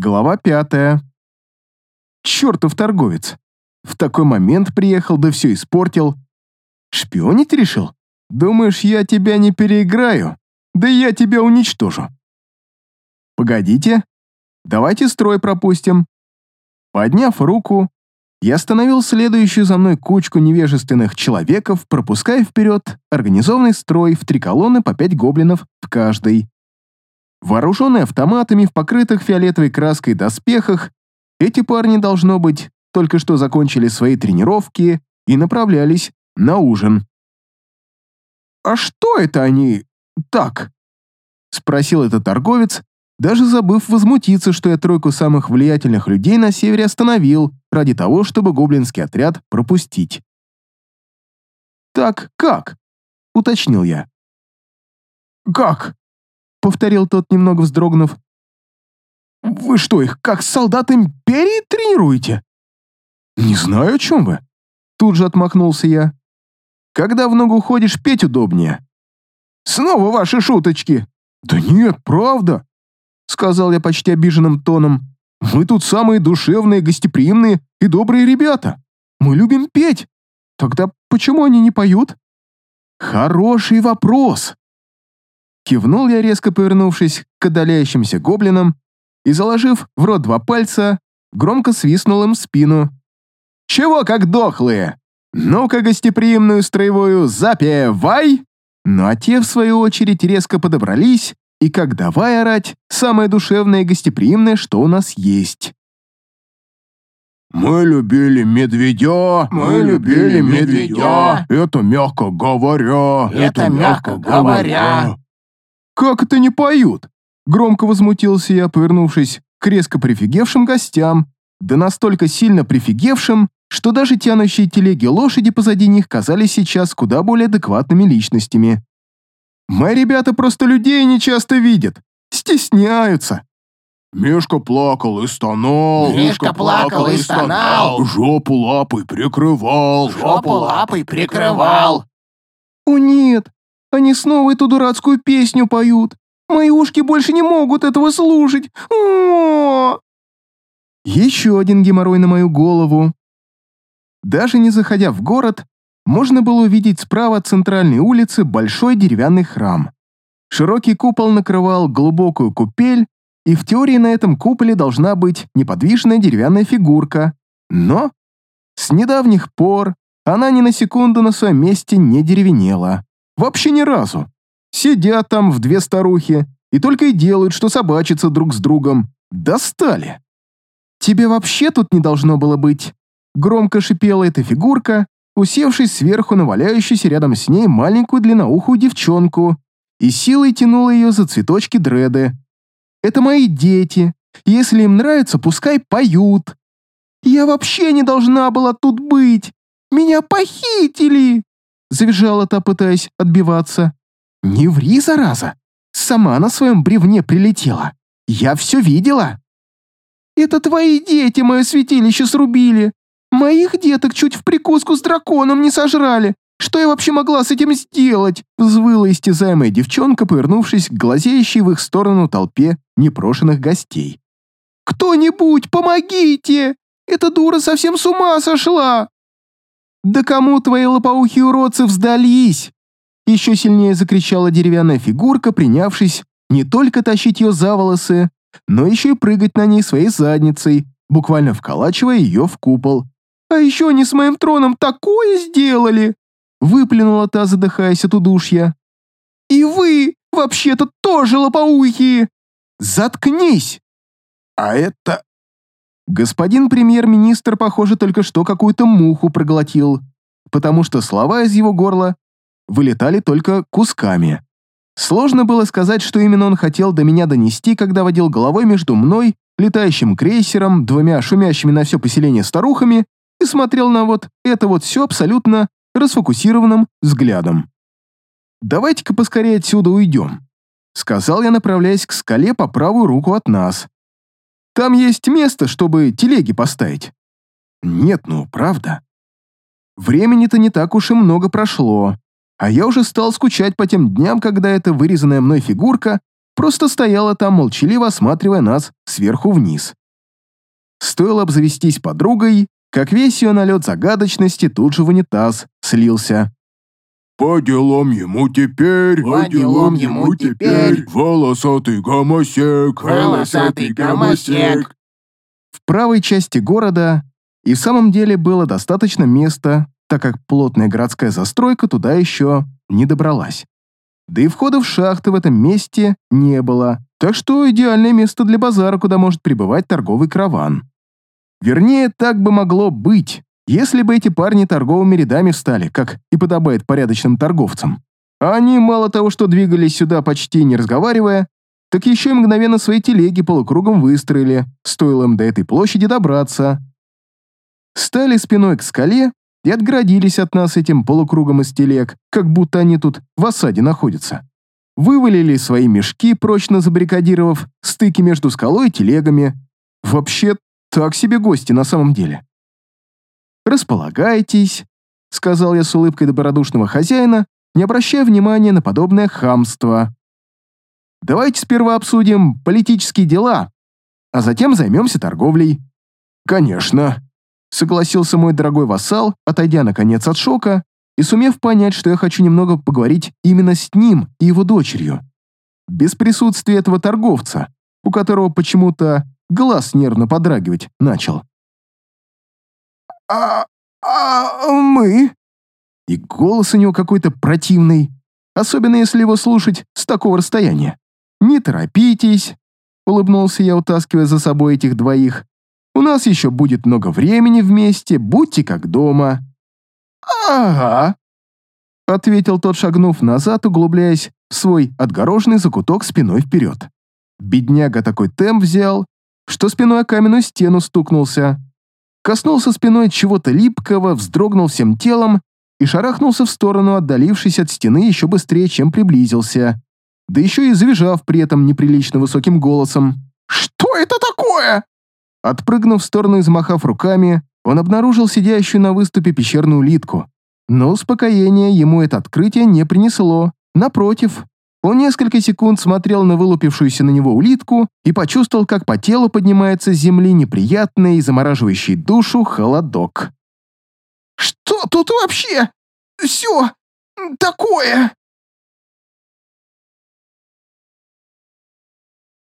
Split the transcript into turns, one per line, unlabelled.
Глава пятая. Чертов торговец. В такой момент приехал, да все испортил. Шпионить решил? Думаешь, я тебя не переиграю? Да я тебя уничтожу. Погодите. Давайте строй пропустим. Подняв руку, я остановил следующую за мной кучку невежественных человеков, пропуская вперед организованный строй в три колонны по пять гоблинов в каждой. Вооруженные автоматами в покрытых фиолетовой краской доспехах, эти парни, должно быть, только что закончили свои тренировки и направлялись на ужин. «А что это они так?» — спросил этот торговец, даже забыв возмутиться, что я тройку самых влиятельных людей на севере остановил ради того, чтобы гоблинский отряд пропустить. «Так как?» — уточнил я. «Как?» — повторил тот, немного вздрогнув. «Вы что, их как солдат Империи тренируете?» «Не знаю, о чем вы». Тут же отмахнулся я. «Когда в ногу ходишь, петь удобнее». «Снова ваши шуточки!» «Да нет, правда сказал я почти обиженным тоном. «Мы тут самые душевные, гостеприимные и добрые ребята. Мы любим петь. Тогда почему они не поют?» «Хороший вопрос!» Кивнул я, резко повернувшись к отдаляющимся гоблинам и, заложив в рот два пальца, громко свистнул им в спину. «Чего как дохлые? Ну-ка гостеприимную строевую запевай!» Ну а те, в свою очередь, резко подобрались и как давай орать самое душевное и гостеприимное, что у нас есть.
«Мы любили медведя, мы любили медведя, это мягко говоря,
это мягко говоря».
«Как это не поют?» Громко возмутился я, повернувшись к резко прифигевшим гостям, да настолько сильно прифигевшим, что даже тянущие телеги лошади позади них казались сейчас куда более адекватными личностями. Мои ребята просто людей не часто видят, стесняются.
Мишка плакал и стонал.
Мишка плакал и стонал.
Жопу лапой прикрывал.
Жопу лапой прикрывал.
О нет, они снова эту дурацкую песню поют. Мои ушки больше не могут этого слушать. О! Еще один геморрой на мою голову. Даже не заходя в город, можно было увидеть справа от центральной улицы большой деревянный храм. Широкий купол накрывал глубокую купель, и в теории на этом куполе должна быть неподвижная деревянная фигурка. Но с недавних пор она ни на секунду на своем месте не деревенела. Вообще ни разу. Сидят там в две старухи и только и делают, что собачатся друг с другом. Достали. «Тебе вообще тут не должно было быть», — громко шипела эта фигурка, усевшись сверху на валяющуюся рядом с ней маленькую длинноухую девчонку и силой тянула ее за цветочки дреды. «Это мои дети. Если им нравится, пускай поют. Я вообще не должна была тут быть. Меня похитили!» Завизжала та, пытаясь отбиваться. «Не ври, зараза! Сама на своем бревне прилетела. Я все видела!» «Это твои дети мое святилище срубили. Моих деток чуть в прикуску с драконом не сожрали. Что я вообще могла с этим сделать?» Взвыла истязаемая девчонка, повернувшись к глазеющей в их сторону толпе непрошенных гостей. «Кто-нибудь, помогите! Эта дура совсем с ума сошла!» «Да кому твои лопоухие уродцы вздались?» Еще сильнее закричала деревянная фигурка, принявшись не только тащить ее за волосы, но еще и прыгать на ней своей задницей, буквально вколачивая ее в купол. А еще они с моим троном такое сделали!» Выплюнула та, задыхаясь от удушья. «И вы, вообще-то, тоже лопоухие! Заткнись!» «А это...» Господин премьер-министр, похоже, только что какую-то муху проглотил, потому что слова из его горла вылетали только кусками. Сложно было сказать, что именно он хотел до меня донести, когда водил головой между мной, летающим крейсером, двумя шумящими на все поселение старухами и смотрел на вот это вот все абсолютно расфокусированным взглядом. «Давайте-ка поскорее отсюда уйдем», — сказал я, направляясь к скале по правую руку от нас. «Там есть место, чтобы телеги поставить». «Нет, ну, правда». Времени-то не так уж и много прошло, а я уже стал скучать по тем дням, когда эта вырезанная мной фигурка просто стояла там, молчаливо осматривая нас сверху вниз. Стоило обзавестись подругой, как весь ее налет загадочности тут же в унитаз слился.
По делам ему теперь,
По делам ему теперь.
волосатый гомосек,
Волосатый гомосек.
В правой части города и в самом деле было достаточно места, так как плотная городская застройка туда еще не добралась. Да и входа в шахты в этом месте не было, так что идеальное место для базара, куда может прибывать торговый караван. Вернее, так бы могло быть, если бы эти парни торговыми рядами встали, как и подобает порядочным торговцам. А они мало того, что двигались сюда почти не разговаривая, так еще и мгновенно свои телеги полукругом выстроили, стоило им до этой площади добраться. Стали спиной к скале и отгородились от нас этим полукругом из телег, как будто они тут в осаде находятся. Вывалили свои мешки, прочно забаррикадировав стыки между скалой и телегами. Вообще, так себе гости на самом деле. «Располагайтесь», — сказал я с улыбкой добродушного хозяина, не обращая внимания на подобное хамство. «Давайте сперва обсудим политические дела, а затем займемся торговлей».
Конечно.
Согласился мой дорогой вассал, отойдя наконец от шока и сумев понять, что я хочу немного поговорить именно с ним и его дочерью. Без присутствия этого торговца, у которого почему-то глаз нервно подрагивать начал.
А, а мы?
И голос у него какой-то противный, особенно если его слушать с такого расстояния. «Не торопитесь», — улыбнулся я, утаскивая за собой этих двоих. «У нас еще будет много времени вместе, будьте как дома».
Ага.
ответил тот, шагнув назад, углубляясь в свой отгороженный закуток спиной вперед. Бедняга такой темп взял, что спиной о каменную стену стукнулся. Коснулся спиной чего-то липкого, вздрогнул всем телом и шарахнулся в сторону, отдалившись от стены еще быстрее, чем приблизился. Да еще и завизжав при этом неприлично высоким голосом.
Что это такое?
Отпрыгнув в сторону и замахав руками, он обнаружил сидящую на выступе пещерную улитку. Но успокоение ему это открытие не принесло. Напротив, он несколько секунд смотрел на вылупившуюся на него улитку и почувствовал, как по телу поднимается с земли неприятный и замораживающий душу холодок.
Что тут вообще? Все такое?